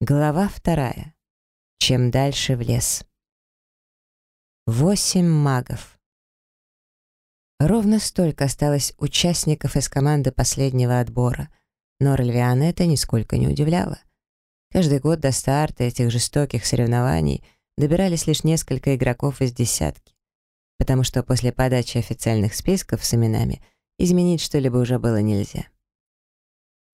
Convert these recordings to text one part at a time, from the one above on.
Глава вторая. Чем дальше в лес. Восемь магов. Ровно столько осталось участников из команды последнего отбора, но Ральвиана это нисколько не удивляло. Каждый год до старта этих жестоких соревнований добирались лишь несколько игроков из десятки, потому что после подачи официальных списков с именами изменить что-либо уже было нельзя.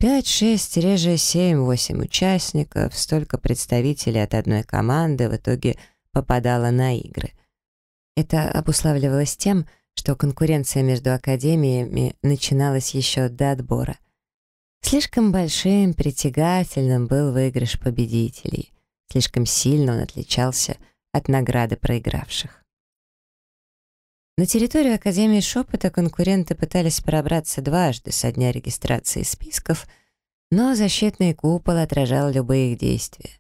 Пять, шесть, реже семь, восемь участников, столько представителей от одной команды в итоге попадало на игры. Это обуславливалось тем, что конкуренция между академиями начиналась еще до отбора. Слишком большим, притягательным был выигрыш победителей. Слишком сильно он отличался от награды проигравших. На территорию Академии Шепота конкуренты пытались пробраться дважды со дня регистрации списков, но защитный купол отражал любые их действия.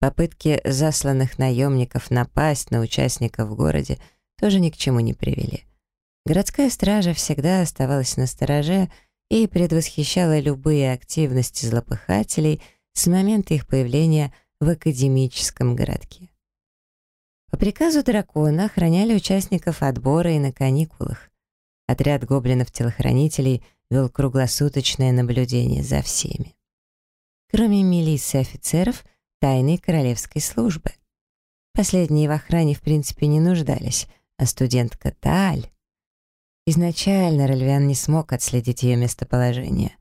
Попытки засланных наемников напасть на участников в городе тоже ни к чему не привели. Городская стража всегда оставалась на стороже и предвосхищала любые активности злопыхателей с момента их появления в академическом городке. По приказу дракона охраняли участников отбора и на каникулах. Отряд гоблинов-телохранителей вел круглосуточное наблюдение за всеми. Кроме милиции офицеров, тайной королевской службы. Последние в охране в принципе не нуждались, а студентка Тааль... Изначально Рельвиан не смог отследить ее местоположение,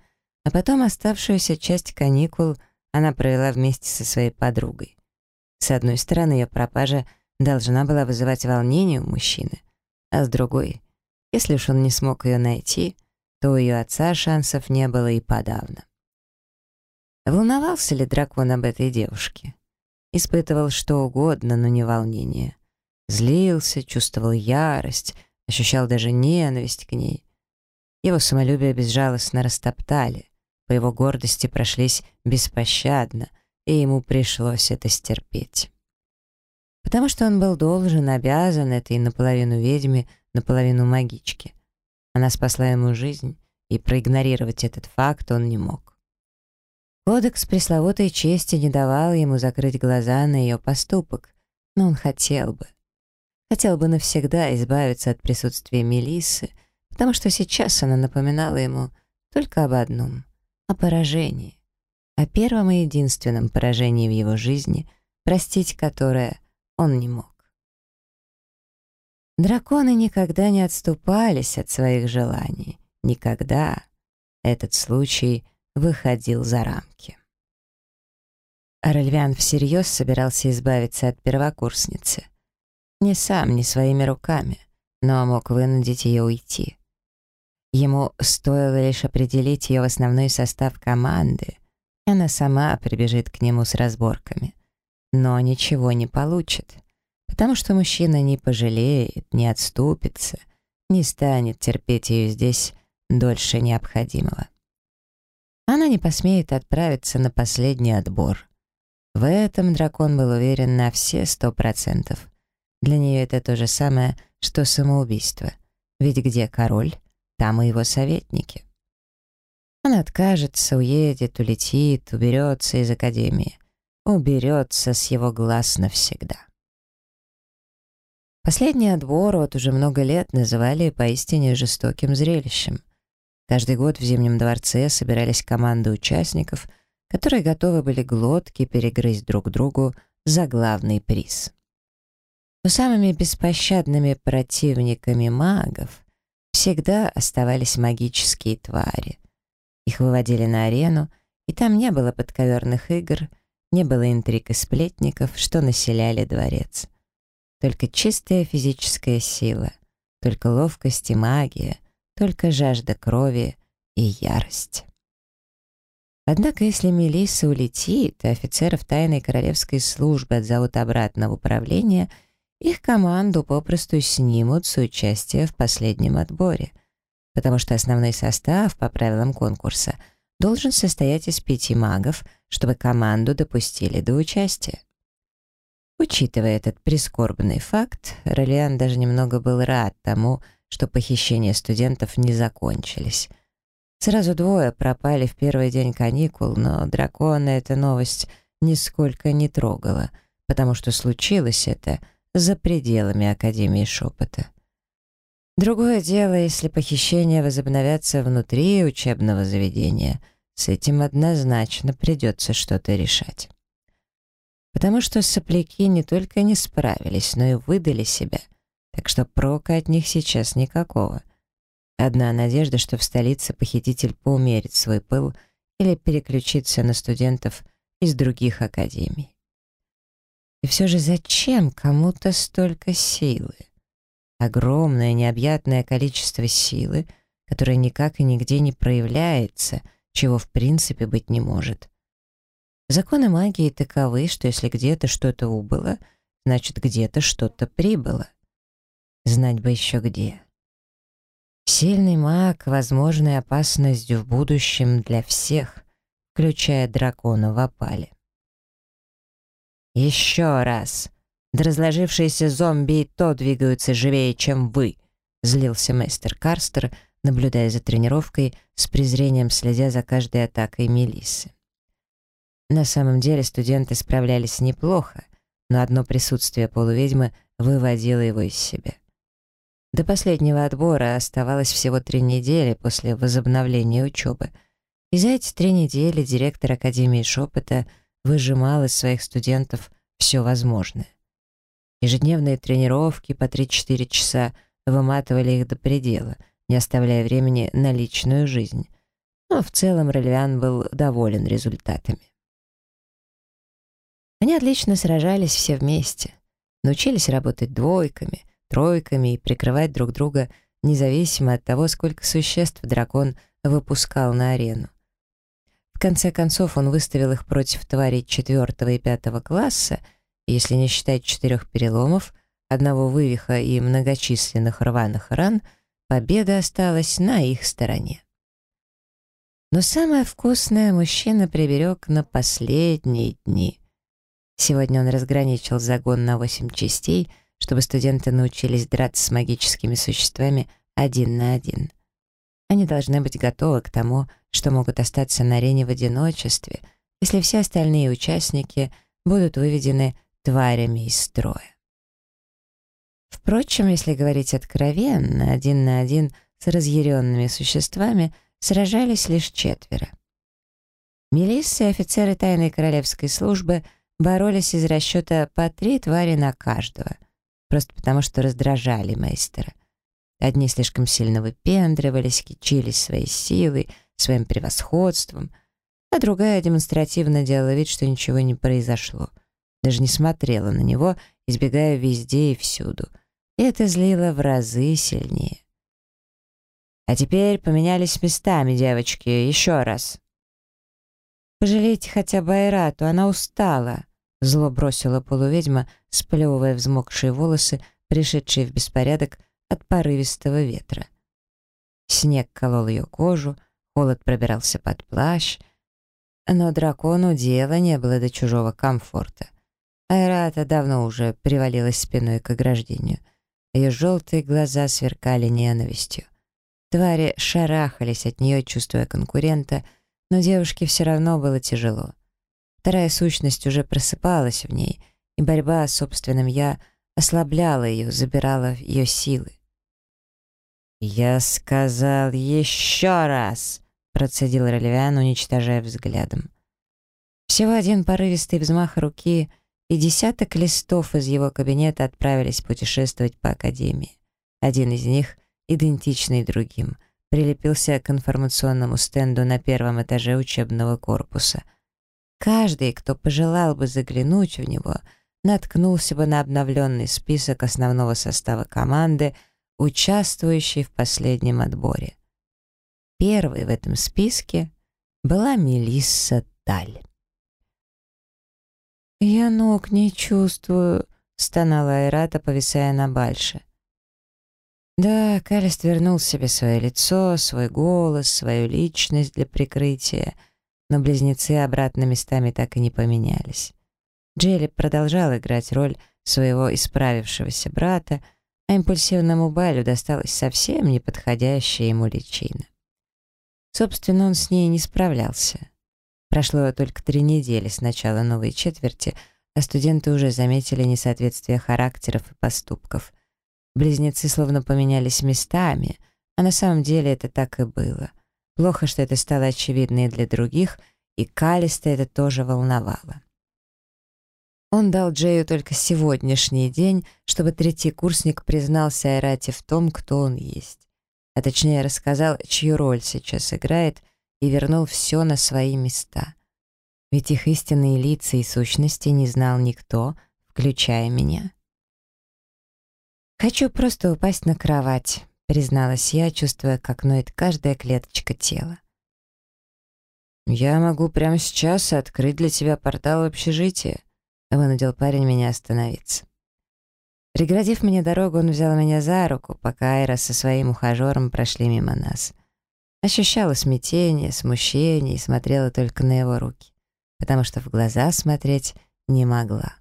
а потом оставшуюся часть каникул она провела вместе со своей подругой. С одной стороны, ее пропажа — должна была вызывать волнение у мужчины, а с другой, если уж он не смог ее найти, то у ее отца шансов не было и подавно. Волновался ли дракон об этой девушке? Испытывал что угодно, но не волнение. Злился, чувствовал ярость, ощущал даже ненависть к ней. Его самолюбие безжалостно растоптали, по его гордости прошлись беспощадно, и ему пришлось это стерпеть потому что он был должен, обязан этой наполовину ведьме, наполовину магичке. Она спасла ему жизнь, и проигнорировать этот факт он не мог. Кодекс пресловутой чести не давал ему закрыть глаза на ее поступок, но он хотел бы. Хотел бы навсегда избавиться от присутствия Мелиссы, потому что сейчас она напоминала ему только об одном — о поражении. О первом и единственном поражении в его жизни, простить которое он не мог. Драконы никогда не отступались от своих желаний. Никогда. Этот случай выходил за рамки. Арельвян всерьез собирался избавиться от первокурсницы. Не сам, не своими руками, но мог вынудить ее уйти. Ему стоило лишь определить ее в основной состав команды, и она сама прибежит к нему с разборками но ничего не получит, потому что мужчина не пожалеет, не отступится, не станет терпеть ее здесь дольше необходимого. Она не посмеет отправиться на последний отбор. В этом дракон был уверен на все сто процентов. Для нее это то же самое, что самоубийство. Ведь где король, там и его советники. Она откажется, уедет, улетит, уберется из академии уберется с его глаз навсегда. Последний отбор вот уже много лет называли поистине жестоким зрелищем. Каждый год в Зимнем дворце собирались команды участников, которые готовы были глотки перегрызть друг другу за главный приз. Но самыми беспощадными противниками магов всегда оставались магические твари. Их выводили на арену, и там не было подковерных игр — не было интриг и сплетников, что населяли дворец. Только чистая физическая сила, только ловкость и магия, только жажда крови и ярость. Однако, если Мелисса улетит, и офицеров тайной королевской службы отзовут обратно в управление, их команду попросту снимут с участия в последнем отборе, потому что основной состав по правилам конкурса — должен состоять из пяти магов, чтобы команду допустили до участия. Учитывая этот прискорбный факт, Ролиан даже немного был рад тому, что похищения студентов не закончились. Сразу двое пропали в первый день каникул, но дракона эта новость нисколько не трогало, потому что случилось это за пределами Академии Шепота. Другое дело, если похищения возобновятся внутри учебного заведения. С этим однозначно придется что-то решать. Потому что сопляки не только не справились, но и выдали себя. Так что прока от них сейчас никакого. Одна надежда, что в столице похититель поумерит свой пыл или переключится на студентов из других академий. И все же зачем кому-то столько силы? огромное необъятное количество силы, которое никак и нигде не проявляется, чего в принципе быть не может. Законы магии таковы, что если где-то что-то убыло, значит где-то что-то прибыло. Знать бы еще где. Сильный маг — возможная опасность в будущем для всех, включая дракона в опале. «Еще раз!» Да разложившиеся зомби и то двигаются живее, чем вы», — злился мастер Карстер, наблюдая за тренировкой, с презрением следя за каждой атакой Мелиссы. На самом деле студенты справлялись неплохо, но одно присутствие полуведьмы выводило его из себя. До последнего отбора оставалось всего три недели после возобновления учебы, и за эти три недели директор Академии Шепота выжимал из своих студентов все возможное. Ежедневные тренировки по 3-4 часа выматывали их до предела, не оставляя времени на личную жизнь. Но в целом Рельвиан был доволен результатами. Они отлично сражались все вместе, научились работать двойками, тройками и прикрывать друг друга независимо от того, сколько существ дракон выпускал на арену. В конце концов он выставил их против тварей четвертого и пятого класса — если не считать четырех переломов, одного вывиха и многочисленных рваных ран, победа осталась на их стороне. Но самое вкусное мужчина приберег на последние дни. Сегодня он разграничил загон на восемь частей, чтобы студенты научились драться с магическими существами один на один. Они должны быть готовы к тому, что могут остаться на арене в одиночестве, если все остальные участники будут выведены тварями из строя. Впрочем, если говорить откровенно, один на один с разъяренными существами сражались лишь четверо. Милиссы и офицеры тайной королевской службы боролись из расчета по три твари на каждого, просто потому что раздражали мейстера. Одни слишком сильно выпендривались, кичились своей силой, своим превосходством, а другая демонстративно делала вид, что ничего не произошло — даже не смотрела на него, избегая везде и всюду. И это злило в разы сильнее. «А теперь поменялись местами, девочки, еще раз». «Пожалейте хотя бы Айрату, она устала», — зло бросила полуведьма, сплевывая взмокшие волосы, пришедшие в беспорядок от порывистого ветра. Снег колол ее кожу, холод пробирался под плащ, но дракону дела не было до чужого комфорта. Айрата давно уже привалилась спиной к ограждению. Ее желтые глаза сверкали ненавистью. Твари шарахались от нее, чувствуя конкурента, но девушке все равно было тяжело. Вторая сущность уже просыпалась в ней, и борьба с собственным «я» ослабляла ее, забирала ее силы. «Я сказал еще раз!» — процедил Ролевиан, уничтожая взглядом. Всего один порывистый взмах руки — и десяток листов из его кабинета отправились путешествовать по академии. Один из них, идентичный другим, прилепился к информационному стенду на первом этаже учебного корпуса. Каждый, кто пожелал бы заглянуть в него, наткнулся бы на обновленный список основного состава команды, участвующей в последнем отборе. Первой в этом списке была Мелисса Таль. «Я ног не чувствую», — стонала Айрата, повисая на бальше. Да, Калест вернул себе свое лицо, свой голос, свою личность для прикрытия, но близнецы обратно местами так и не поменялись. Джелли продолжал играть роль своего исправившегося брата, а импульсивному Балю досталась совсем неподходящая ему личина. Собственно, он с ней не справлялся. Прошло только три недели с начала новой четверти, а студенты уже заметили несоответствие характеров и поступков. Близнецы словно поменялись местами, а на самом деле это так и было. Плохо, что это стало очевидно и для других, и Калиста это тоже волновало. Он дал Джею только сегодняшний день, чтобы третий курсник признался Айрате в том, кто он есть. А точнее рассказал, чью роль сейчас играет, и вернул все на свои места. Ведь их истинные лица и сущности не знал никто, включая меня. «Хочу просто упасть на кровать», — призналась я, чувствуя, как ноет каждая клеточка тела. «Я могу прямо сейчас открыть для тебя портал в общежитие», Вынудил парень меня остановиться. Преградив мне дорогу, он взял меня за руку, пока Айра со своим ухажером прошли мимо нас. Ощущала смятение, смущение и смотрела только на его руки, потому что в глаза смотреть не могла.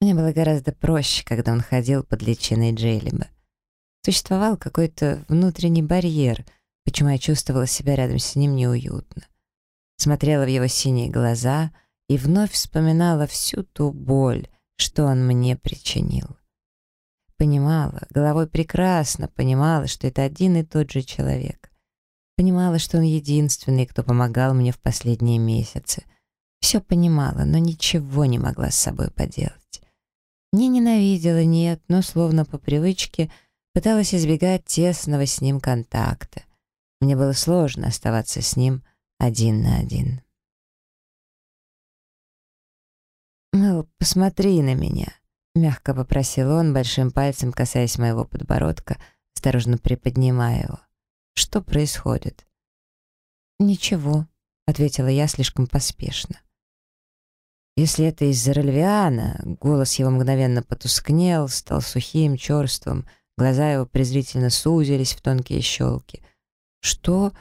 Мне было гораздо проще, когда он ходил под личиной Джейлиба. Существовал какой-то внутренний барьер, почему я чувствовала себя рядом с ним неуютно. Смотрела в его синие глаза — и вновь вспоминала всю ту боль, что он мне причинил. Понимала, головой прекрасно понимала, что это один и тот же человек. Понимала, что он единственный, кто помогал мне в последние месяцы. Все понимала, но ничего не могла с собой поделать. Не ненавидела, нет, но словно по привычке пыталась избегать тесного с ним контакта. Мне было сложно оставаться с ним один на один. «Мэл, посмотри на меня», — мягко попросил он, большим пальцем касаясь моего подбородка, осторожно приподнимая его. «Что происходит?» «Ничего», — ответила я слишком поспешно. Если это из-за Рельвиана, голос его мгновенно потускнел, стал сухим, черствым, глаза его презрительно сузились в тонкие щелки. «Что?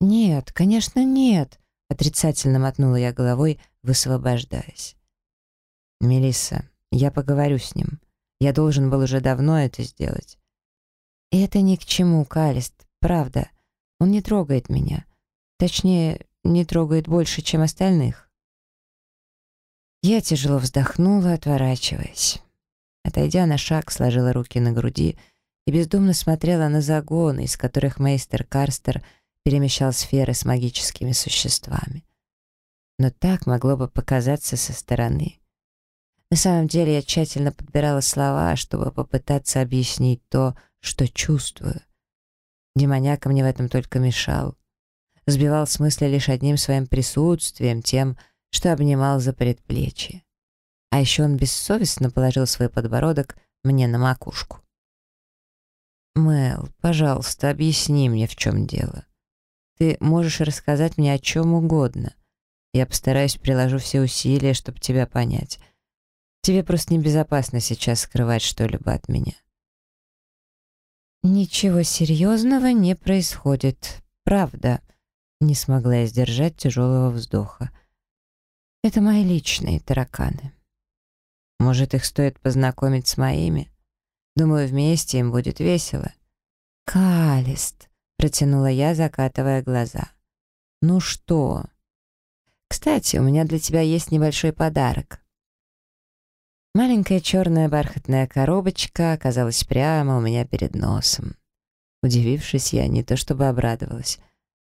Нет, конечно, нет!» — отрицательно мотнула я головой, высвобождаясь. Мелисса, я поговорю с ним. Я должен был уже давно это сделать. И это ни к чему, Калист, правда. Он не трогает меня. Точнее, не трогает больше, чем остальных. Я тяжело вздохнула, отворачиваясь. Отойдя на шаг, сложила руки на груди и бездумно смотрела на загоны, из которых мейстер Карстер перемещал сферы с магическими существами. Но так могло бы показаться со стороны. На самом деле я тщательно подбирала слова, чтобы попытаться объяснить то, что чувствую. Демоняка мне в этом только мешал. Сбивал с мысли лишь одним своим присутствием, тем, что обнимал за предплечье. А еще он бессовестно положил свой подбородок мне на макушку. «Мэл, пожалуйста, объясни мне, в чем дело. Ты можешь рассказать мне о чем угодно. Я постараюсь приложу все усилия, чтобы тебя понять. Тебе просто небезопасно сейчас скрывать что-либо от меня. Ничего серьезного не происходит, правда. Не смогла я сдержать тяжелого вздоха. Это мои личные тараканы. Может, их стоит познакомить с моими? Думаю, вместе им будет весело. Калист, протянула я, закатывая глаза. Ну что? Кстати, у меня для тебя есть небольшой подарок. Маленькая черная бархатная коробочка оказалась прямо у меня перед носом. Удивившись, я не то чтобы обрадовалась.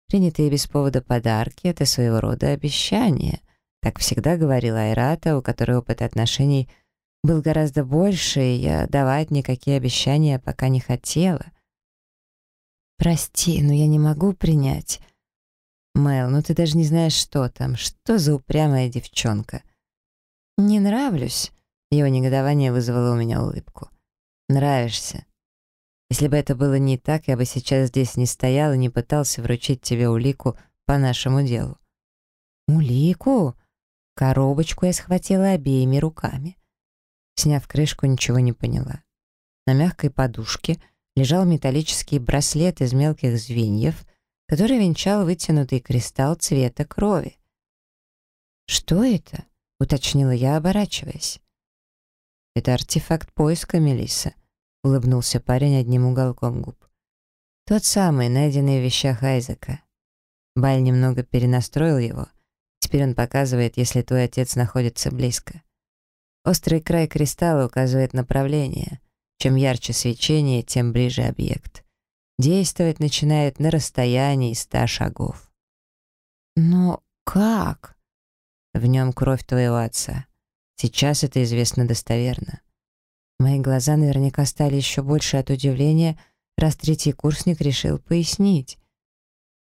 Принятые без повода подарки — это своего рода обещание. Так всегда говорила Айрата, у которой опыт отношений был гораздо больше, и я давать никакие обещания пока не хотела. «Прости, но я не могу принять». «Мэл, ну ты даже не знаешь, что там. Что за упрямая девчонка?» «Не нравлюсь?» Его негодование вызвало у меня улыбку. «Нравишься. Если бы это было не так, я бы сейчас здесь не стоял и не пытался вручить тебе улику по нашему делу». «Улику?» Коробочку я схватила обеими руками. Сняв крышку, ничего не поняла. На мягкой подушке лежал металлический браслет из мелких звеньев, который венчал вытянутый кристалл цвета крови. «Что это?» — уточнила я, оборачиваясь. «Это артефакт поиска, Мелисса», — улыбнулся парень одним уголком губ. «Тот самый, найденный в вещах Айзека. Баль немного перенастроил его, Теперь он показывает, если твой отец находится близко. Острый край кристалла указывает направление. Чем ярче свечение, тем ближе объект. Действовать начинает на расстоянии ста шагов. Но как? В нем кровь твоего отца. Сейчас это известно достоверно. Мои глаза наверняка стали еще больше от удивления, раз третий курсник решил пояснить.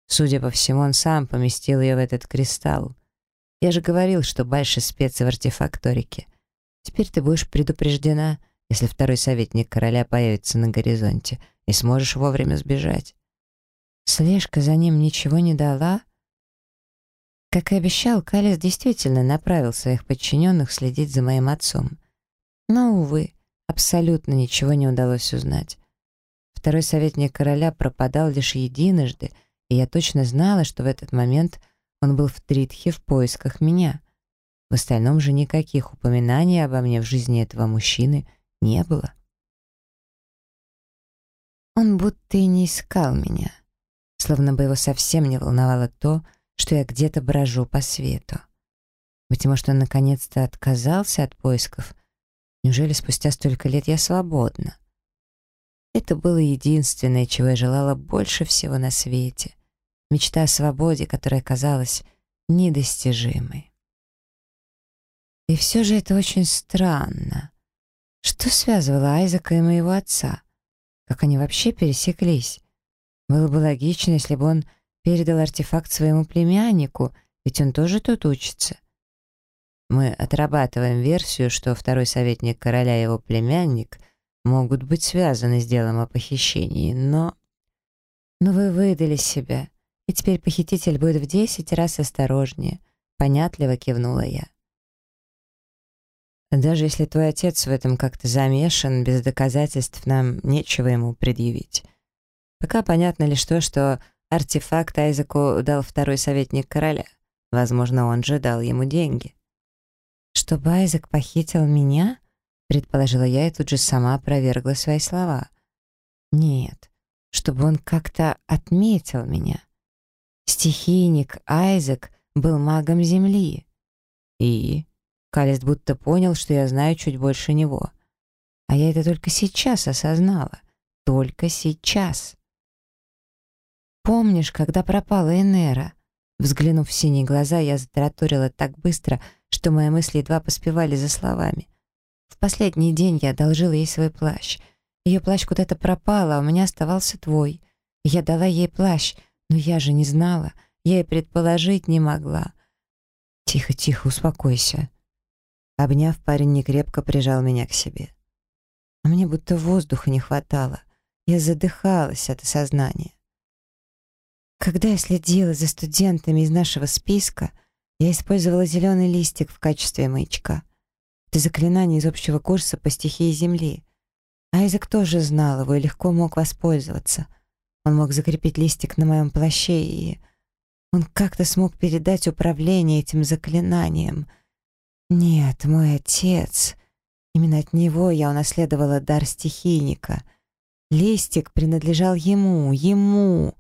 Судя по всему, он сам поместил ее в этот кристалл. Я же говорил, что больше спецы в артефакторике. Теперь ты будешь предупреждена, если второй советник короля появится на горизонте, и сможешь вовремя сбежать. Слежка за ним ничего не дала? Как и обещал, Калис действительно направил своих подчиненных следить за моим отцом. Но, увы, абсолютно ничего не удалось узнать. Второй советник короля пропадал лишь единожды, и я точно знала, что в этот момент он был в Тритхе в поисках меня. В остальном же никаких упоминаний обо мне в жизни этого мужчины не было. Он будто и не искал меня, словно бы его совсем не волновало то, что я где-то брожу по свету. Быть может, он наконец-то отказался от поисков. Неужели спустя столько лет я свободна? Это было единственное, чего я желала больше всего на свете. Мечта о свободе, которая казалась недостижимой. И все же это очень странно. Что связывало Айзека и моего отца? Как они вообще пересеклись? Было бы логично, если бы он передал артефакт своему племяннику, ведь он тоже тут учится. Мы отрабатываем версию, что второй советник короля и его племянник могут быть связаны с делом о похищении, но... Но вы выдали себя, и теперь похититель будет в десять раз осторожнее, понятливо кивнула я. Даже если твой отец в этом как-то замешан, без доказательств нам нечего ему предъявить. Пока понятно лишь то, что артефакт Айзеку дал второй советник короля. Возможно, он же дал ему деньги. «Чтобы Айзек похитил меня?» — предположила я и тут же сама опровергла свои слова. «Нет, чтобы он как-то отметил меня. Стихийник Айзек был магом Земли». «И?» Калест будто понял, что я знаю чуть больше него. А я это только сейчас осознала. Только сейчас. «Помнишь, когда пропала Энера?» Взглянув в синие глаза, я затараторила так быстро, что мои мысли едва поспевали за словами. В последний день я одолжила ей свой плащ. Ее плащ куда-то пропал, а у меня оставался твой. Я дала ей плащ, но я же не знала. Я и предположить не могла. «Тихо, тихо, успокойся», Обняв, парень некрепко прижал меня к себе. А мне будто воздуха не хватало. Я задыхалась от осознания. Когда я следила за студентами из нашего списка, я использовала зеленый листик в качестве маячка. Это заклинание из общего курса по стихии Земли. Айзек тоже знал его и легко мог воспользоваться. Он мог закрепить листик на моем плаще, и он как-то смог передать управление этим заклинанием — нет, мой отец. Именно от него я унаследовала дар стихийника. Листик принадлежал ему, ему.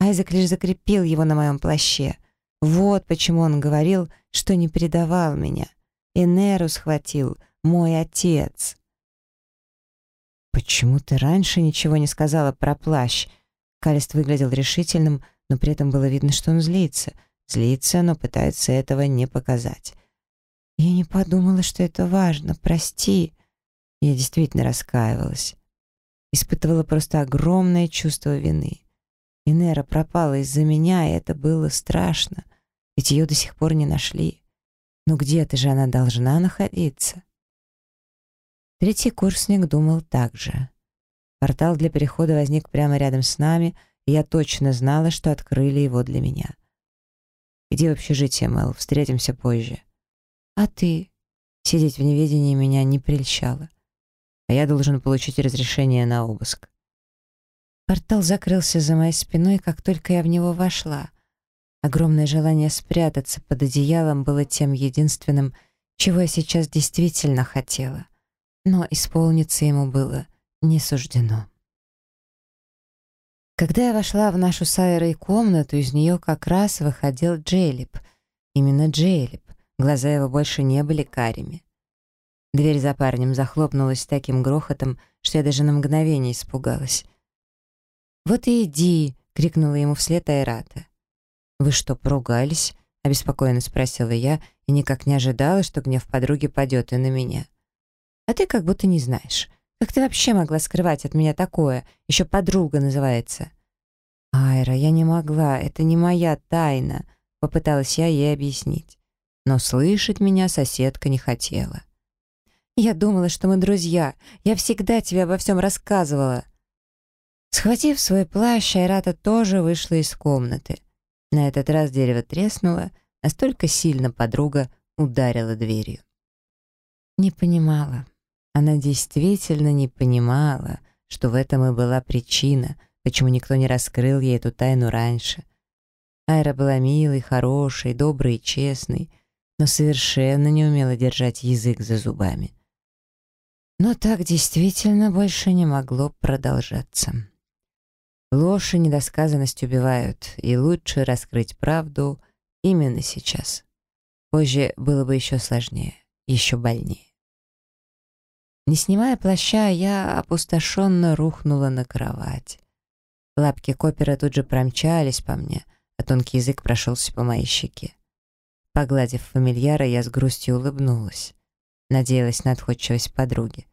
Айзек лишь закрепил его на моем плаще. Вот почему он говорил, что не предавал меня. Энеру схватил мой отец. «Почему ты раньше ничего не сказала про плащ?» Калист выглядел решительным, но при этом было видно, что он злится. Злится, но пытается этого не показать. Я не подумала, что это важно. Прости. Я действительно раскаивалась. Испытывала просто огромное чувство вины. Инера пропала из-за меня, и это было страшно. Ведь ее до сих пор не нашли. Но где-то же она должна находиться. Третий курсник думал так же. Портал для перехода возник прямо рядом с нами, и я точно знала, что открыли его для меня. «Иди в общежитие, Мэл, встретимся позже». А ты? Сидеть в неведении меня не прельщало. А я должен получить разрешение на обыск. Портал закрылся за моей спиной, как только я в него вошла. Огромное желание спрятаться под одеялом было тем единственным, чего я сейчас действительно хотела. Но исполниться ему было не суждено. Когда я вошла в нашу с Айрой комнату, из нее как раз выходил Джейлип — Именно Джейлип. Глаза его больше не были карими. Дверь за парнем захлопнулась с таким грохотом, что я даже на мгновение испугалась. «Вот и иди!» — крикнула ему вслед Айрата. «Вы что, поругались?» — обеспокоенно спросила я и никак не ожидала, что гнев подруги падет и на меня. «А ты как будто не знаешь. Как ты вообще могла скрывать от меня такое? Еще подруга называется». «Айра, я не могла, это не моя тайна», — попыталась я ей объяснить. Но слышать меня соседка не хотела. «Я думала, что мы друзья. Я всегда тебе обо всем рассказывала». Схватив свой плащ, Айрата тоже вышла из комнаты. На этот раз дерево треснуло, настолько сильно подруга ударила дверью. Не понимала. Она действительно не понимала, что в этом и была причина, почему никто не раскрыл ей эту тайну раньше. Айра была милой, хорошей, доброй и честной, но совершенно не умела держать язык за зубами. Но так действительно больше не могло продолжаться. Ложь и недосказанность убивают, и лучше раскрыть правду именно сейчас. Позже было бы еще сложнее, еще больнее. Не снимая плаща, я опустошенно рухнула на кровать. Лапки Копера тут же промчались по мне, а тонкий язык прошелся по моей щеке. Погладив фамильяра, я с грустью улыбнулась. Надеялась на отходчивость подруги.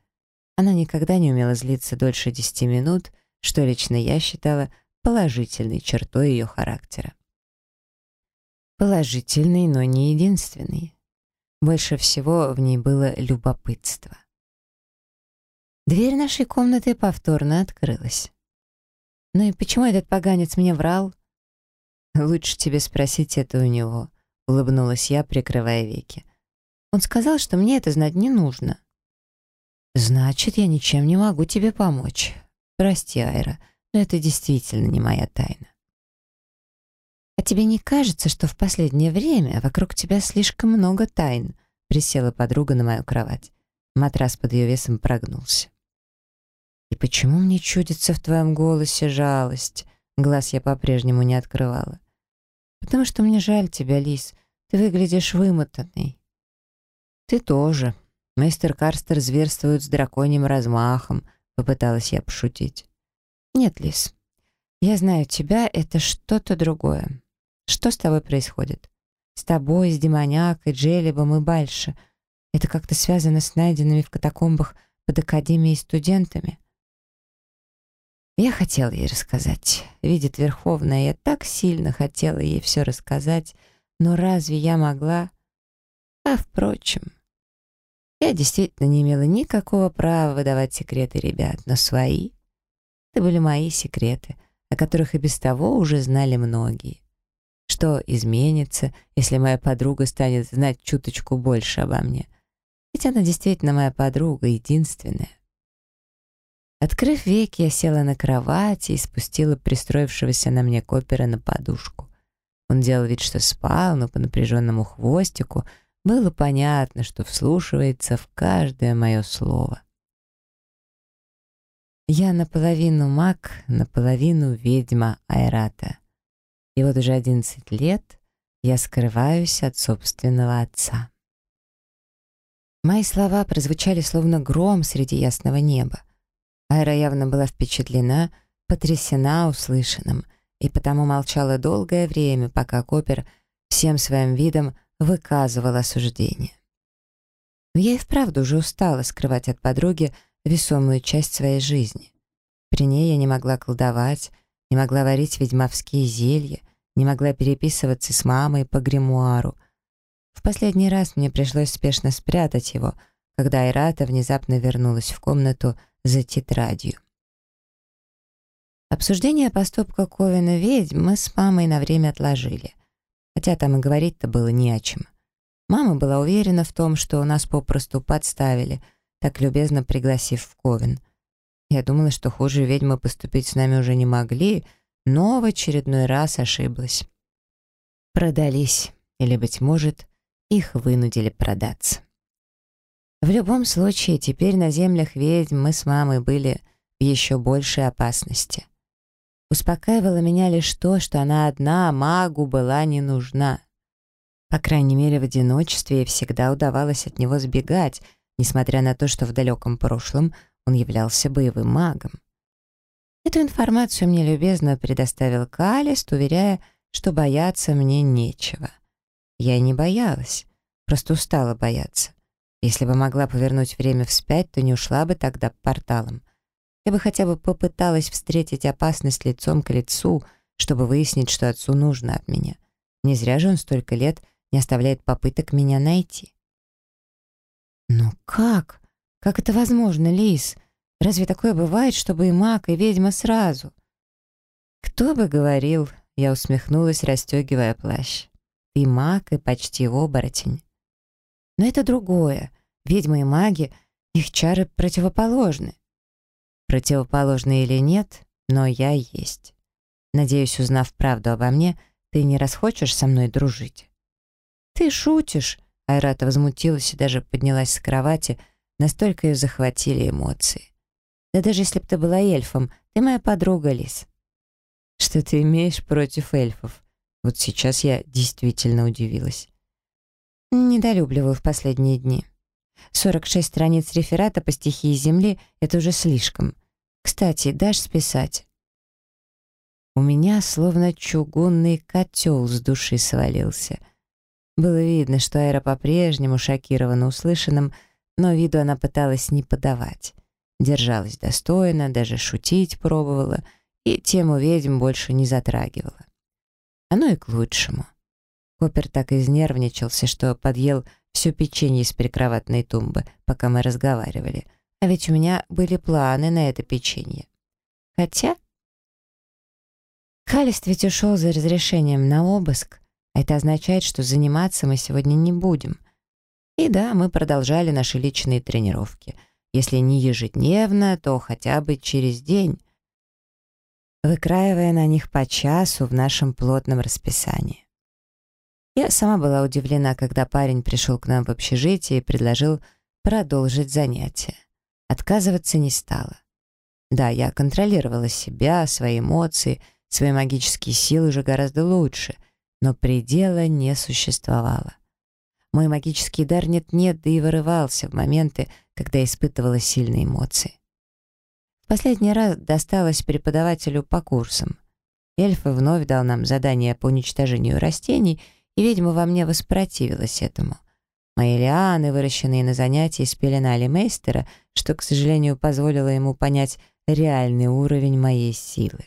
Она никогда не умела злиться дольше десяти минут, что лично я считала положительной чертой ее характера. Положительной, но не единственной. Больше всего в ней было любопытство. Дверь нашей комнаты повторно открылась. «Ну и почему этот поганец мне врал?» «Лучше тебе спросить это у него», — улыбнулась я, прикрывая веки. «Он сказал, что мне это знать не нужно». «Значит, я ничем не могу тебе помочь. Прости, Айра, но это действительно не моя тайна. «А тебе не кажется, что в последнее время вокруг тебя слишком много тайн?» Присела подруга на мою кровать. Матрас под ее весом прогнулся. «И почему мне чудится в твоем голосе жалость?» Глаз я по-прежнему не открывала. «Потому что мне жаль тебя, Лис. Ты выглядишь вымотанной». «Ты тоже. Мастер Карстер зверствует с драконьим размахом», Попыталась я пошутить. «Нет, Лис, я знаю тебя, это что-то другое. Что с тобой происходит? С тобой, с демонякой, Джелебом и Бальше. Это как-то связано с найденными в катакомбах под Академией студентами?» Я хотела ей рассказать. Видит Верховная, я так сильно хотела ей все рассказать, но разве я могла? А, впрочем... Я действительно не имела никакого права выдавать секреты ребят, но свои. Это были мои секреты, о которых и без того уже знали многие. Что изменится, если моя подруга станет знать чуточку больше обо мне? Ведь она действительно моя подруга, единственная. Открыв веки, я села на кровати и спустила пристроившегося на мне копера на подушку. Он делал вид, что спал, но по напряженному хвостику — было понятно, что вслушивается в каждое мое слово. Я наполовину маг, наполовину ведьма Айрата. И вот уже одиннадцать лет я скрываюсь от собственного отца. Мои слова прозвучали словно гром среди ясного неба. Айра явно была впечатлена, потрясена услышанным, и потому молчала долгое время, пока Копер всем своим видом выказывал осуждение. Но я и вправду уже устала скрывать от подруги весомую часть своей жизни. При ней я не могла колдовать, не могла варить ведьмовские зелья, не могла переписываться с мамой по гримуару. В последний раз мне пришлось спешно спрятать его, когда Айрата внезапно вернулась в комнату за тетрадью. Обсуждение поступка Ковина ведьм мы с мамой на время отложили хотя там и говорить-то было не о чем. Мама была уверена в том, что нас попросту подставили, так любезно пригласив в Ковен. Я думала, что хуже ведьмы поступить с нами уже не могли, но в очередной раз ошиблась. Продались, или, быть может, их вынудили продаться. В любом случае, теперь на землях ведьм мы с мамой были в еще большей опасности. Успокаивало меня лишь то, что она одна магу была не нужна. По крайней мере, в одиночестве ей всегда удавалось от него сбегать, несмотря на то, что в далеком прошлом он являлся боевым магом. Эту информацию мне любезно предоставил Калист, уверяя, что бояться мне нечего. Я не боялась, просто устала бояться. Если бы могла повернуть время вспять, то не ушла бы тогда порталом. Я бы хотя бы попыталась встретить опасность лицом к лицу, чтобы выяснить, что отцу нужно от меня. Не зря же он столько лет не оставляет попыток меня найти. «Ну как? Как это возможно, Лис? Разве такое бывает, чтобы и маг, и ведьма сразу?» «Кто бы говорил?» — я усмехнулась, расстегивая плащ. «Ты маг и почти оборотень». «Но это другое. Ведьмы и маги, их чары противоположны». «Противоположны или нет, но я есть. Надеюсь, узнав правду обо мне, ты не расхочешь со мной дружить». «Ты шутишь?» Айрата возмутилась и даже поднялась с кровати, настолько ее захватили эмоции. «Да даже если бы ты была эльфом, ты моя подруга, Лис». «Что ты имеешь против эльфов?» Вот сейчас я действительно удивилась. Недолюбливаю в последние дни. 46 страниц реферата по стихии Земли — это уже слишком. Кстати, дашь списать? У меня словно чугунный котел с души свалился — было видно, что Айра по-прежнему шокирована услышанным, но виду она пыталась не подавать. Держалась достойно, даже шутить пробовала, и тему ведьм больше не затрагивала. Оно и к лучшему. Копер так изнервничался, что подъел все печенье из прикроватной тумбы, пока мы разговаривали. А ведь у меня были планы на это печенье. Хотя... Халист ведь ушел за разрешением на обыск, это означает, что заниматься мы сегодня не будем. И да, мы продолжали наши личные тренировки. Если не ежедневно, то хотя бы через день, выкраивая на них по часу в нашем плотном расписании. Я сама была удивлена, когда парень пришел к нам в общежитие и предложил продолжить занятия. Отказываться не стала. Да, я контролировала себя, свои эмоции, свои магические силы уже гораздо лучше — но предела не существовало. Мой магический дар нет-нет, да и вырывался в моменты, когда испытывала сильные эмоции. В последний раз досталось преподавателю по курсам. Эльф вновь дал нам задание по уничтожению растений, и ведьма во мне воспротивилась этому. Мои лианы, выращенные на занятии, спеленали мейстера, что, к сожалению, позволило ему понять реальный уровень моей силы,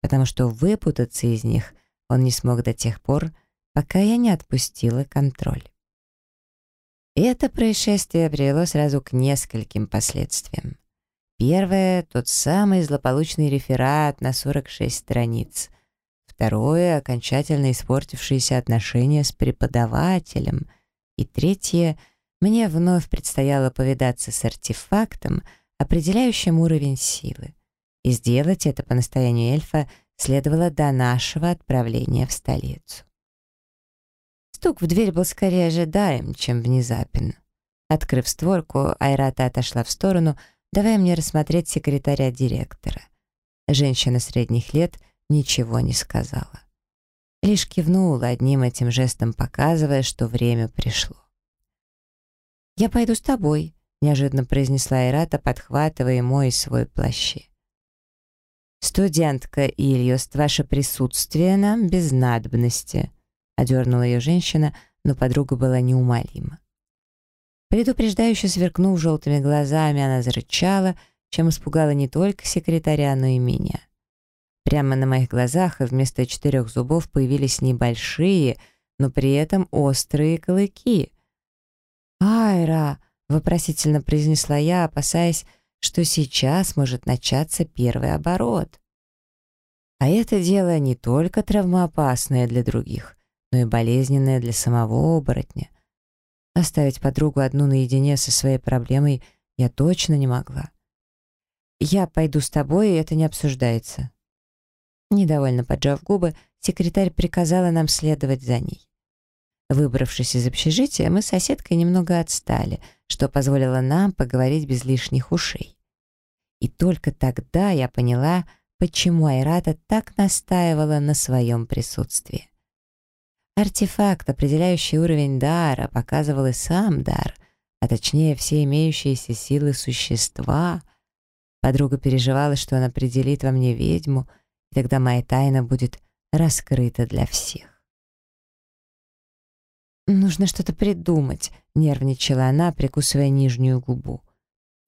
потому что выпутаться из них он не смог до тех пор, пока я не отпустила контроль. И это происшествие привело сразу к нескольким последствиям. Первое — тот самый злополучный реферат на 46 страниц. Второе — окончательно испортившиеся отношения с преподавателем. И третье — мне вновь предстояло повидаться с артефактом, определяющим уровень силы. И сделать это по настоянию эльфа следовало до нашего отправления в столицу. Стук в дверь был скорее ожидаем, чем внезапен. Открыв створку, Айрата отошла в сторону, давая мне рассмотреть секретаря директора. Женщина средних лет ничего не сказала. Лишь кивнула одним этим жестом, показывая, что время пришло. «Я пойду с тобой», — неожиданно произнесла Айрата, подхватывая мой свой плащи. «Студентка Ильюст, ваше присутствие нам без надобности», — одернула ее женщина, но подруга была неумолима. Предупреждающе сверкнув желтыми глазами, она зарычала, чем испугала не только секретаря, но и меня. Прямо на моих глазах вместо четырех зубов появились небольшие, но при этом острые клыки. «Айра!» — вопросительно произнесла я, опасаясь, что сейчас может начаться первый оборот. А это дело не только травмоопасное для других, но и болезненное для самого оборотня. Оставить подругу одну наедине со своей проблемой я точно не могла. «Я пойду с тобой, и это не обсуждается». Недовольно поджав губы, секретарь приказала нам следовать за ней. Выбравшись из общежития, мы с соседкой немного отстали, что позволило нам поговорить без лишних ушей. И только тогда я поняла, почему Айрата так настаивала на своем присутствии. Артефакт, определяющий уровень дара, показывал и сам дар, а точнее все имеющиеся силы существа. Подруга переживала, что он определит во мне ведьму, и тогда моя тайна будет раскрыта для всех. «Нужно что-то придумать», — нервничала она, прикусывая нижнюю губу.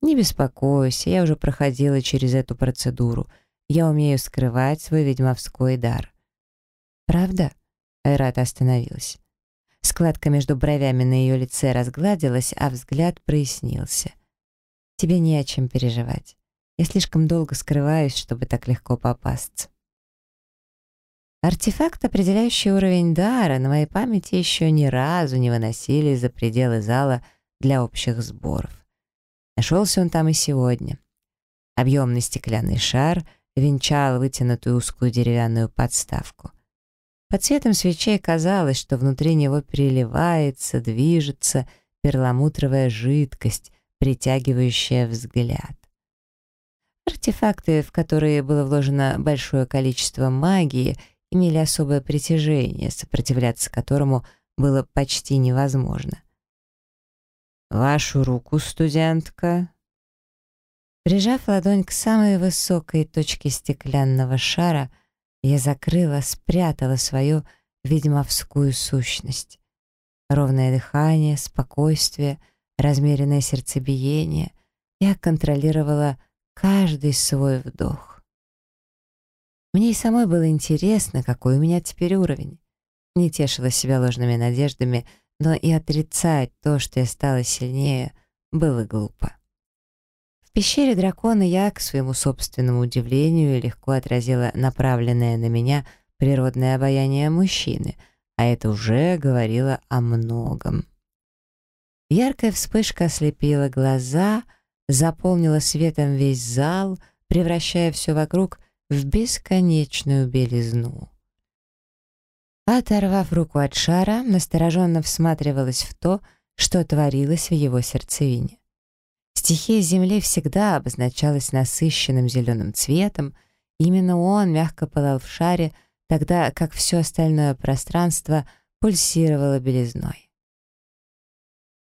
«Не беспокойся, я уже проходила через эту процедуру. Я умею скрывать свой ведьмовской дар». «Правда?» — Айрата остановилась. Складка между бровями на ее лице разгладилась, а взгляд прояснился. «Тебе не о чем переживать. Я слишком долго скрываюсь, чтобы так легко попасться». Артефакт, определяющий уровень дара, на моей памяти еще ни разу не выносили за пределы зала для общих сборов. Нашелся он там и сегодня. Объемный стеклянный шар венчал вытянутую узкую деревянную подставку. Под цветом свечей казалось, что внутри него переливается, движется перламутровая жидкость, притягивающая взгляд. Артефакты, в которые было вложено большое количество магии, имели особое притяжение, сопротивляться которому было почти невозможно. «Вашу руку, студентка!» Прижав ладонь к самой высокой точке стеклянного шара, я закрыла, спрятала свою ведьмовскую сущность. Ровное дыхание, спокойствие, размеренное сердцебиение. Я контролировала каждый свой вдох. Мне и самой было интересно, какой у меня теперь уровень. Не тешила себя ложными надеждами, но и отрицать то, что я стала сильнее, было глупо. В пещере дракона я, к своему собственному удивлению, легко отразила направленное на меня природное обаяние мужчины, а это уже говорило о многом. Яркая вспышка ослепила глаза, заполнила светом весь зал, превращая все вокруг в бесконечную белизну. Оторвав руку от шара, настороженно всматривалась в то, что творилось в его сердцевине. Стихия Земли всегда обозначалась насыщенным зеленым цветом, именно он мягко пылал в шаре, тогда как все остальное пространство пульсировало белизной.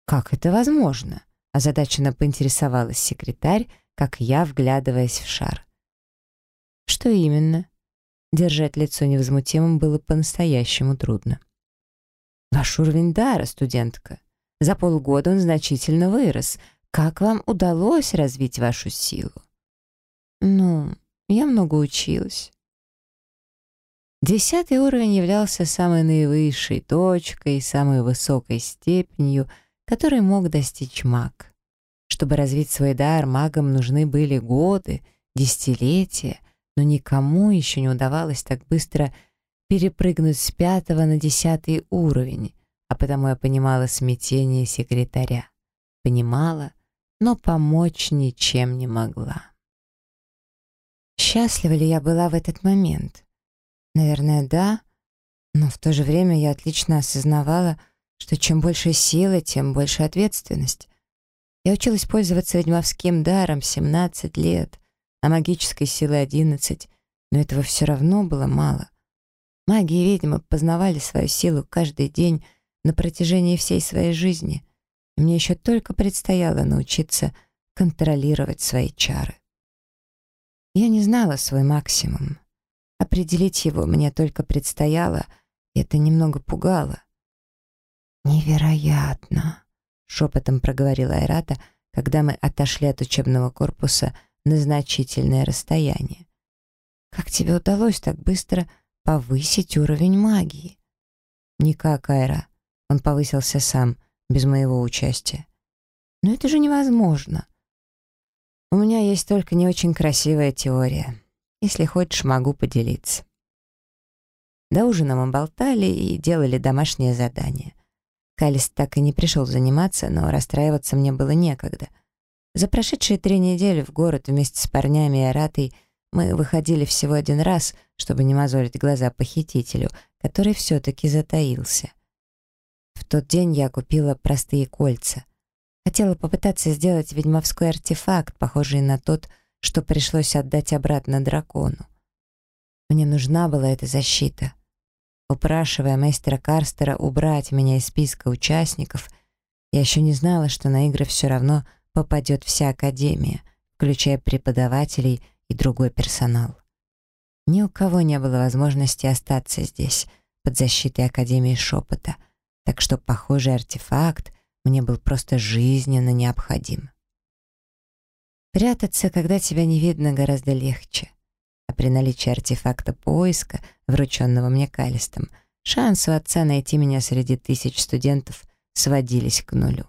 «Как это возможно?» — озадаченно поинтересовалась секретарь, как я, вглядываясь в шар. Что именно? Держать лицо невозмутимым было по-настоящему трудно. Ваш уровень дара, студентка. За полгода он значительно вырос. Как вам удалось развить вашу силу? Ну, я много училась. Десятый уровень являлся самой наивысшей точкой, самой высокой степенью, которой мог достичь маг. Чтобы развить свой дар, магам нужны были годы, десятилетия — но никому еще не удавалось так быстро перепрыгнуть с пятого на десятый уровень, а потому я понимала смятение секретаря. Понимала, но помочь ничем не могла. Счастлива ли я была в этот момент? Наверное, да, но в то же время я отлично осознавала, что чем больше силы, тем больше ответственность. Я училась пользоваться ведьмовским даром 17 лет, а магической силы одиннадцать, но этого все равно было мало. Маги и ведьмы познавали свою силу каждый день на протяжении всей своей жизни, и мне еще только предстояло научиться контролировать свои чары. Я не знала свой максимум. Определить его мне только предстояло, и это немного пугало. «Невероятно!» — шепотом проговорила Айрата, когда мы отошли от учебного корпуса — на значительное расстояние. Как тебе удалось так быстро повысить уровень магии? Никак, Айра. Он повысился сам, без моего участия. Но это же невозможно. У меня есть только не очень красивая теория. Если хочешь, могу поделиться. До ужина мы болтали и делали домашнее задание. Калис так и не пришел заниматься, но расстраиваться мне было некогда — за прошедшие три недели в город вместе с парнями и Аратой мы выходили всего один раз, чтобы не мозолить глаза похитителю, который все-таки затаился. В тот день я купила простые кольца. Хотела попытаться сделать ведьмовской артефакт, похожий на тот, что пришлось отдать обратно дракону. Мне нужна была эта защита. упрашивая мастера Карстера убрать меня из списка участников, я еще не знала, что на игры все равно попадет вся Академия, включая преподавателей и другой персонал. Ни у кого не было возможности остаться здесь, под защитой Академии Шепота, так что похожий артефакт мне был просто жизненно необходим. Прятаться, когда тебя не видно, гораздо легче. А при наличии артефакта поиска, врученного мне Калистом, шансы у отца найти меня среди тысяч студентов сводились к нулю.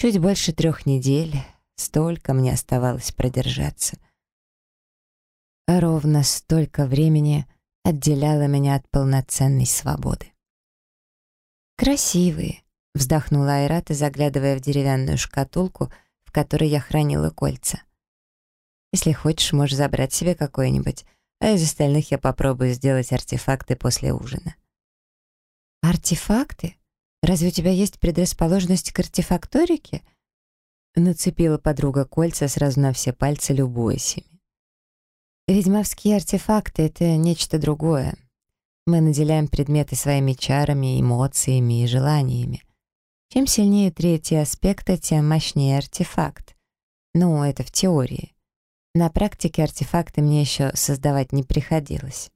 Чуть больше трех недель, столько мне оставалось продержаться. Ровно столько времени отделяло меня от полноценной свободы. «Красивые», — вздохнула Айрата, заглядывая в деревянную шкатулку, в которой я хранила кольца. «Если хочешь, можешь забрать себе какой-нибудь, а из остальных я попробую сделать артефакты после ужина». «Артефакты? Разве у тебя есть предрасположенность к артефакторике?» Нацепила подруга кольца сразу на все пальцы, любуясь ими. «Ведьмовские артефакты — это нечто другое. Мы наделяем предметы своими чарами, эмоциями и желаниями. Чем сильнее третий аспекта, тем мощнее артефакт. Ну, это в теории. На практике артефакты мне еще создавать не приходилось.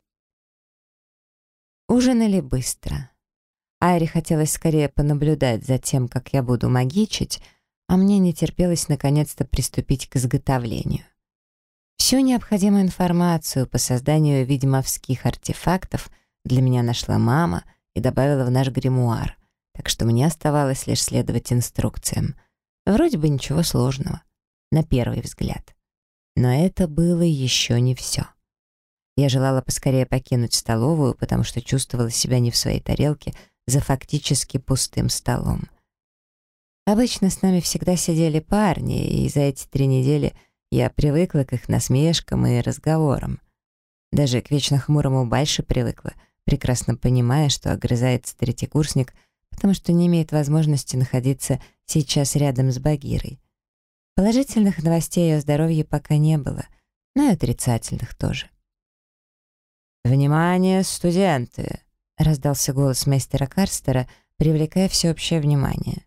Ужинали быстро. Айре хотелось скорее понаблюдать за тем, как я буду магичить, а мне не терпелось наконец-то приступить к изготовлению. Всю необходимую информацию по созданию ведьмовских артефактов для меня нашла мама и добавила в наш гримуар, так что мне оставалось лишь следовать инструкциям. Вроде бы ничего сложного, на первый взгляд. Но это было еще не все. Я желала поскорее покинуть столовую, потому что чувствовала себя не в своей тарелке за фактически пустым столом. Обычно с нами всегда сидели парни, и за эти три недели я привыкла к их насмешкам и разговорам. Даже к вечно хмурому Бальше привыкла, прекрасно понимая, что огрызается третий курсник, потому что не имеет возможности находиться сейчас рядом с Багирой. Положительных новостей о здоровье пока не было, но и отрицательных тоже. «Внимание, студенты!» — раздался голос мастера Карстера, привлекая всеобщее внимание.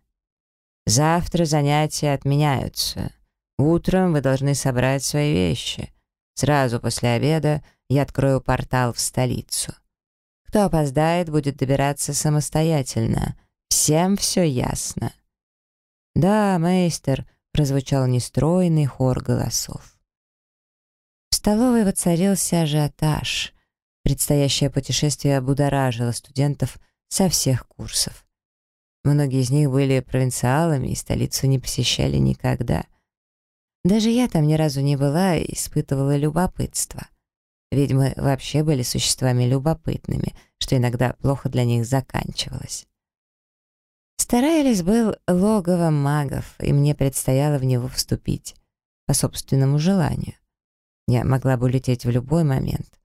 «Завтра занятия отменяются. Утром вы должны собрать свои вещи. Сразу после обеда я открою портал в столицу. Кто опоздает, будет добираться самостоятельно. Всем все ясно». «Да, мейстер», прозвучал нестройный хор голосов. В столовой воцарился ажиотаж. Предстоящее путешествие обудоражило студентов со всех курсов. Многие из них были провинциалами и столицу не посещали никогда. Даже я там ни разу не была и испытывала любопытство. Ведьмы вообще были существами любопытными, что иногда плохо для них заканчивалось. Старайлис был логовом магов, и мне предстояло в него вступить по собственному желанию. Я могла бы улететь в любой момент.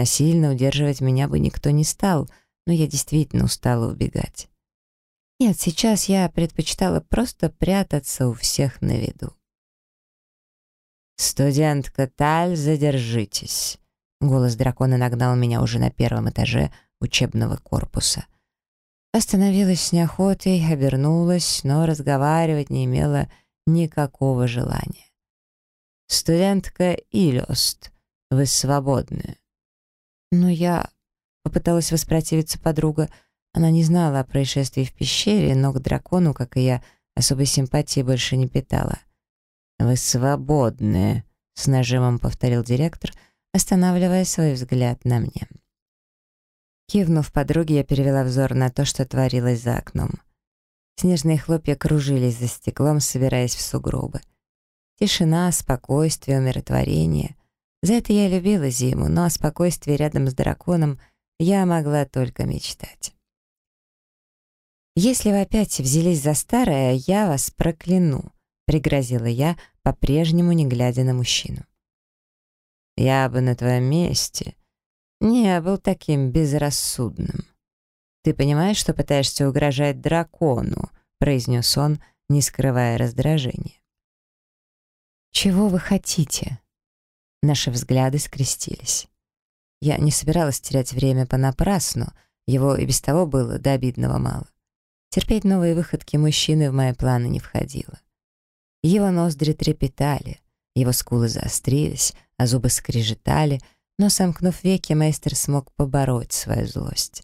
Насильно удерживать меня бы никто не стал, но я действительно устала убегать. Нет, сейчас я предпочитала просто прятаться у всех на виду. «Студентка Таль, задержитесь!» Голос дракона нагнал меня уже на первом этаже учебного корпуса — Остановилась с неохотой, обернулась, но разговаривать не имела никакого желания. «Студентка Илёст, вы свободны». «Но я...» — попыталась воспротивиться подруга. Она не знала о происшествии в пещере, но к дракону, как и я, особой симпатии больше не питала. «Вы свободны», — с нажимом повторил директор, останавливая свой взгляд на мне. Кивнув подруге, я перевела взор на то, что творилось за окном. Снежные хлопья кружились за стеклом, собираясь в сугробы. Тишина, спокойствие, умиротворение. За это я любила зиму, но о спокойствии рядом с драконом я могла только мечтать. «Если вы опять взялись за старое, я вас прокляну», — пригрозила я, по-прежнему не глядя на мужчину. «Я бы на твоем месте не был таким безрассудным. «Ты понимаешь, что пытаешься угрожать дракону?» — произнес он, не скрывая раздражения. «Чего вы хотите?» Наши взгляды скрестились. я не собиралась терять время понапрасну, его и без того было до обидного мало. Терпеть новые выходки мужчины в мои планы не входило. Его ноздри трепетали, его скулы заострились, а зубы скрежетали, но, сомкнув веки, мейстер смог побороть свою злость.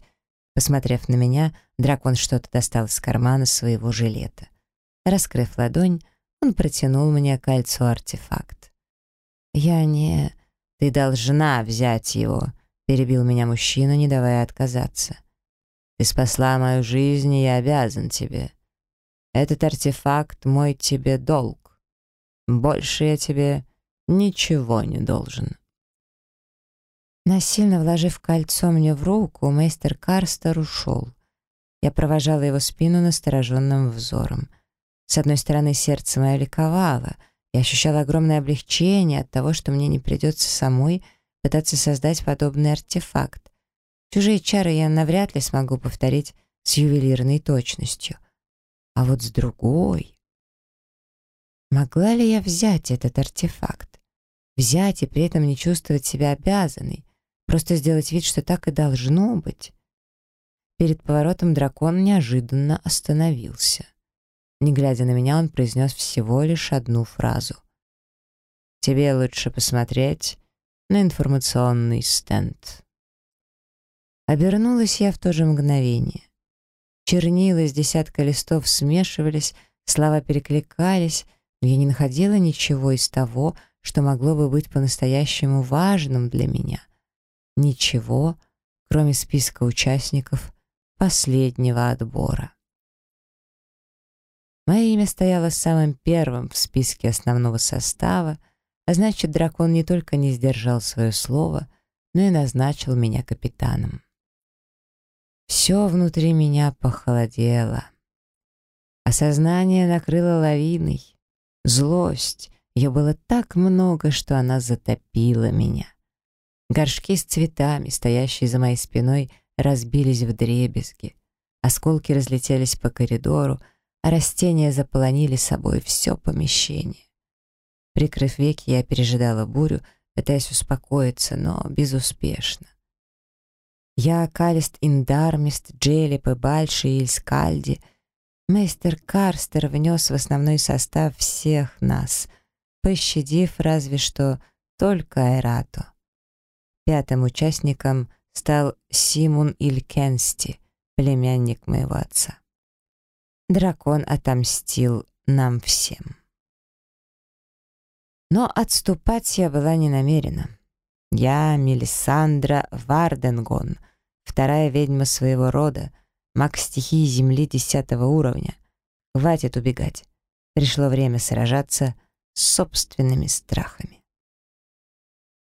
Посмотрев на меня, дракон что-то достал из кармана своего жилета. Раскрыв ладонь, он протянул мне кольцо-артефакт. «Я не...» «Ты должна взять его», — перебил меня мужчина, не давая отказаться. «Ты спасла мою жизнь, и я обязан тебе. Этот артефакт — мой тебе долг. Больше я тебе ничего не должен». Насильно вложив кольцо мне в руку, мейстер Карстер ушел. Я провожала его спину настороженным взором. С одной стороны, сердце мое ликовало. Я ощущала огромное облегчение от того, что мне не придется самой пытаться создать подобный артефакт. Чужие чары я навряд ли смогу повторить с ювелирной точностью. А вот с другой... Могла ли я взять этот артефакт? Взять и при этом не чувствовать себя обязанной? Просто сделать вид, что так и должно быть? Перед поворотом дракон неожиданно остановился. Не глядя на меня, он произнес всего лишь одну фразу. «Тебе лучше посмотреть на информационный стенд». Обернулась я в то же мгновение. Чернила из десятка листов смешивались, слова перекликались, но я не находила ничего из того, что могло бы быть по-настоящему важным для меня. Ничего, кроме списка участников последнего отбора. Мое имя стояло самым первым в списке основного состава, а значит, дракон не только не сдержал свое слово, но и назначил меня капитаном. Все внутри меня похолодело. Осознание накрыло лавиной. Злость. Ее было так много, что она затопила меня. Горшки с цветами, стоящие за моей спиной, разбились в дребезги. Осколки разлетелись по коридору, растения заполонили собой все помещение. Прикрыв веки, я пережидала бурю, пытаясь успокоиться, но безуспешно. Я, Калист Индармист, Джелип и Бальши и Ильскальди, мейстер Карстер внес в основной состав всех нас, пощадив разве что только Айрату. Пятым участником стал Симун Илькенсти, племянник моего отца. Дракон отомстил нам всем. Но отступать я была не намерена. Я Мелисандра Варденгон, вторая ведьма своего рода, маг стихии Земли десятого уровня. Хватит убегать. Пришло время сражаться с собственными страхами.